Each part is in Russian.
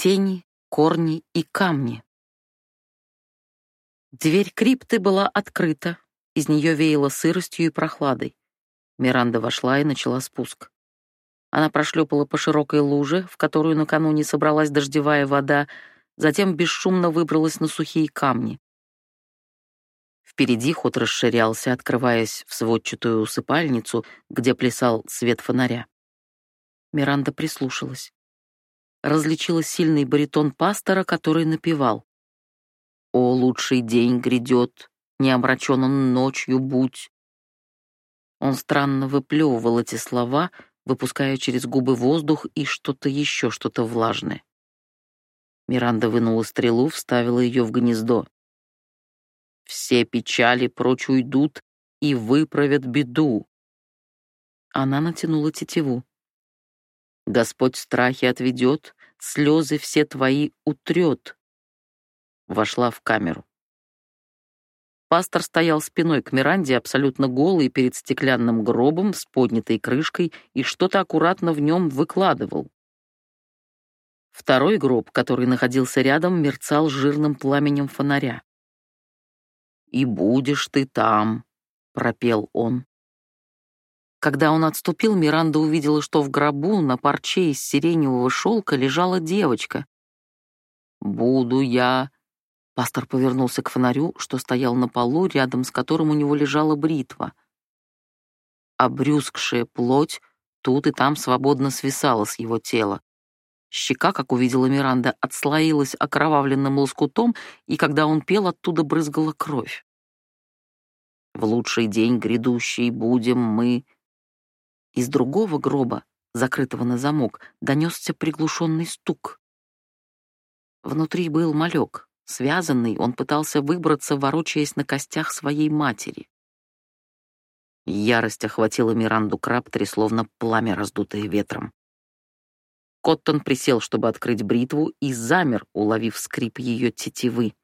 тени, корни и камни. Дверь крипты была открыта, из нее веяло сыростью и прохладой. Миранда вошла и начала спуск. Она прошлепала по широкой луже, в которую накануне собралась дождевая вода, затем бесшумно выбралась на сухие камни. Впереди ход расширялся, открываясь в сводчатую усыпальницу, где плясал свет фонаря. Миранда прислушалась. Различила сильный баритон пастора, который напевал. «О, лучший день грядет, не омрачен он ночью будь». Он странно выплевывал эти слова, выпуская через губы воздух и что-то еще, что-то влажное. Миранда вынула стрелу, вставила ее в гнездо. «Все печали прочь уйдут и выправят беду». Она натянула тетиву. «Господь страхи отведет, слезы все твои утрет». Вошла в камеру. Пастор стоял спиной к Миранде, абсолютно голый перед стеклянным гробом с поднятой крышкой и что-то аккуратно в нем выкладывал. Второй гроб, который находился рядом, мерцал жирным пламенем фонаря. «И будешь ты там», — пропел он. Когда он отступил, Миранда увидела, что в гробу на парче из сиреневого шелка лежала девочка. «Буду я Пастор повернулся к фонарю, что стоял на полу, рядом с которым у него лежала бритва. Обрюзгшая плоть тут и там свободно свисала с его тела. Щека, как увидела Миранда, отслоилась окровавленным лоскутом, и когда он пел, оттуда брызгала кровь. «В лучший день грядущий будем мы...» Из другого гроба, закрытого на замок, донесся приглушенный стук. Внутри был малек, Связанный, он пытался выбраться, ворочаясь на костях своей матери. Ярость охватила Миранду Краптри, словно пламя, раздутое ветром. Коттон присел, чтобы открыть бритву, и замер, уловив скрип ее тетивы.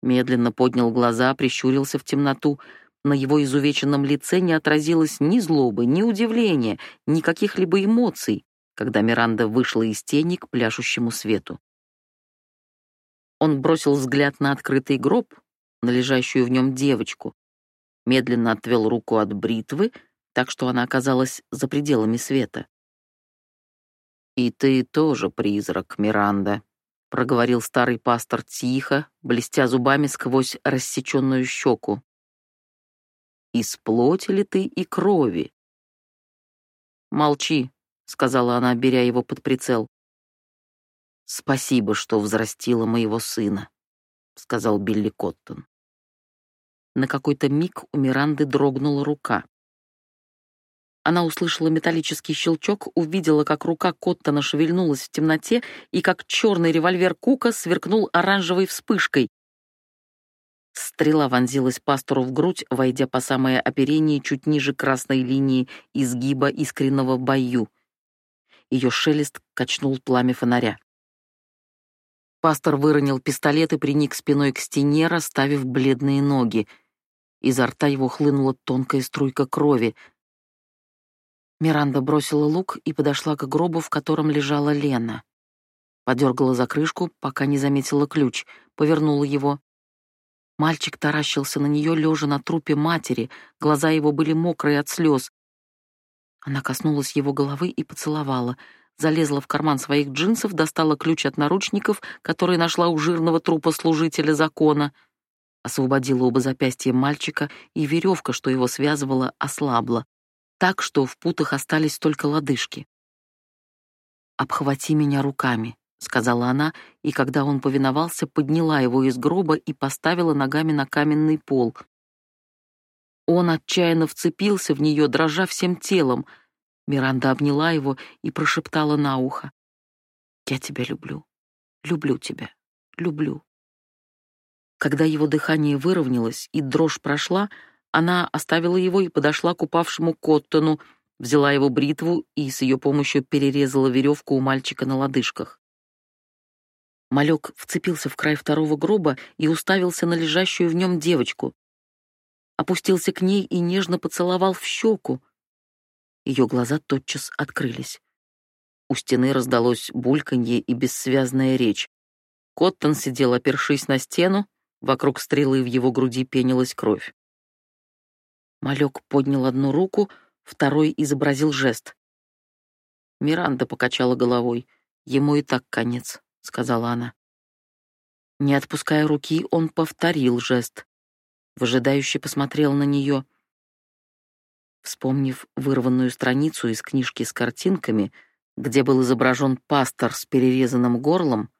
Медленно поднял глаза, прищурился в темноту. На его изувеченном лице не отразилось ни злобы, ни удивления, ни каких-либо эмоций, когда Миранда вышла из тени к пляшущему свету. Он бросил взгляд на открытый гроб, на лежащую в нем девочку, медленно отвел руку от бритвы, так что она оказалась за пределами света. «И ты тоже призрак, Миранда», — проговорил старый пастор тихо, блестя зубами сквозь рассеченную щеку. «Из плоти ли ты и крови?» «Молчи», — сказала она, беря его под прицел. «Спасибо, что взрастила моего сына», — сказал Билли Коттон. На какой-то миг у Миранды дрогнула рука. Она услышала металлический щелчок, увидела, как рука Коттона шевельнулась в темноте и как черный револьвер Кука сверкнул оранжевой вспышкой. Стрела вонзилась пастору в грудь, войдя по самое оперение чуть ниже красной линии изгиба искреннего бою. Ее шелест качнул пламя фонаря. Пастор выронил пистолет и приник спиной к стене, расставив бледные ноги. Изо рта его хлынула тонкая струйка крови. Миранда бросила лук и подошла к гробу, в котором лежала Лена. Подергала за крышку, пока не заметила ключ, повернула его. Мальчик таращился на нее, лежа на трупе матери, глаза его были мокрые от слез. Она коснулась его головы и поцеловала — залезла в карман своих джинсов, достала ключ от наручников, который нашла у жирного трупа служителя закона, освободила оба запястья мальчика, и веревка, что его связывала, ослабла, так что в путах остались только лодыжки. «Обхвати меня руками», — сказала она, и когда он повиновался, подняла его из гроба и поставила ногами на каменный пол. Он отчаянно вцепился в нее, дрожа всем телом — Миранда обняла его и прошептала на ухо. «Я тебя люблю. Люблю тебя. Люблю». Когда его дыхание выровнялось и дрожь прошла, она оставила его и подошла к упавшему Коттону, взяла его бритву и с ее помощью перерезала веревку у мальчика на лодыжках. Малек вцепился в край второго гроба и уставился на лежащую в нем девочку. Опустился к ней и нежно поцеловал в щеку. Ее глаза тотчас открылись. У стены раздалось бульканье и бессвязная речь. Коттон сидел, опершись на стену, вокруг стрелы в его груди пенилась кровь. Малек поднял одну руку, второй изобразил жест. Миранда покачала головой. «Ему и так конец», — сказала она. Не отпуская руки, он повторил жест. Выжидающе посмотрел на нее. Вспомнив вырванную страницу из книжки с картинками, где был изображен пастор с перерезанным горлом,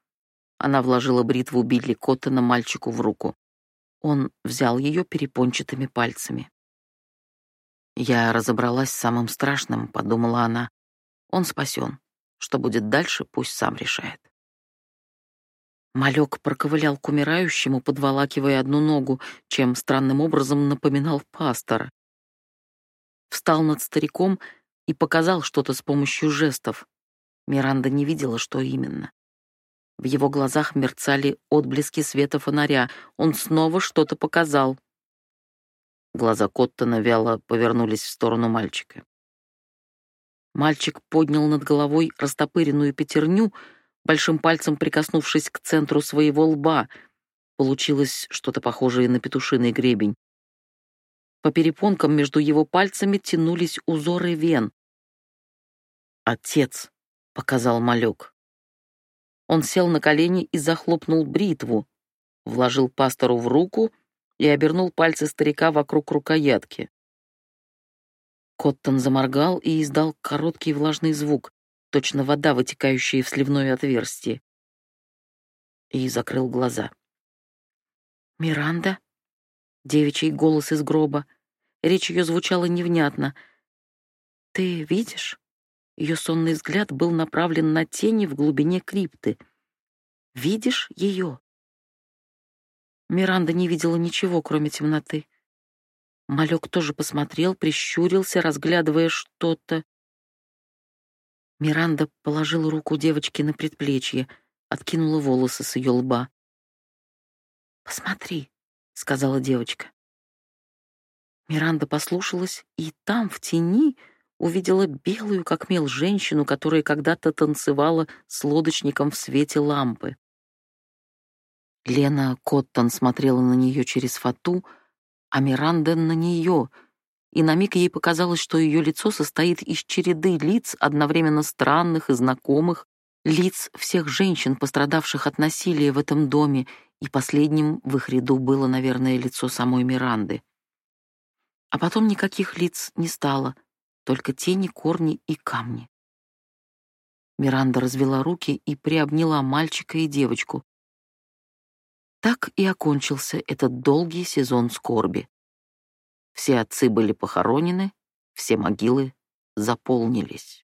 она вложила бритву Билли Коттона мальчику в руку. Он взял ее перепончатыми пальцами. «Я разобралась с самым страшным», — подумала она. «Он спасен. Что будет дальше, пусть сам решает». Малек проковылял к умирающему, подволакивая одну ногу, чем странным образом напоминал пастора. Встал над стариком и показал что-то с помощью жестов. Миранда не видела, что именно. В его глазах мерцали отблески света фонаря. Он снова что-то показал. Глаза Коттона вяло повернулись в сторону мальчика. Мальчик поднял над головой растопыренную пятерню — большим пальцем прикоснувшись к центру своего лба. Получилось что-то похожее на петушиный гребень. По перепонкам между его пальцами тянулись узоры вен. «Отец», — показал малек. Он сел на колени и захлопнул бритву, вложил пастору в руку и обернул пальцы старика вокруг рукоятки. Коттон заморгал и издал короткий влажный звук точно вода, вытекающая в сливное отверстие. И закрыл глаза. «Миранда?» — девичий голос из гроба. Речь ее звучала невнятно. «Ты видишь?» Ее сонный взгляд был направлен на тени в глубине крипты. «Видишь ее?» Миранда не видела ничего, кроме темноты. Малек тоже посмотрел, прищурился, разглядывая что-то. Миранда положила руку девочки на предплечье, откинула волосы с ее лба. «Посмотри», — сказала девочка. Миранда послушалась, и там, в тени, увидела белую, как мел, женщину, которая когда-то танцевала с лодочником в свете лампы. Лена Коттон смотрела на нее через фату, а Миранда — на нее — и на миг ей показалось, что ее лицо состоит из череды лиц, одновременно странных и знакомых, лиц всех женщин, пострадавших от насилия в этом доме, и последним в их ряду было, наверное, лицо самой Миранды. А потом никаких лиц не стало, только тени, корни и камни. Миранда развела руки и приобняла мальчика и девочку. Так и окончился этот долгий сезон скорби. Все отцы были похоронены, все могилы заполнились.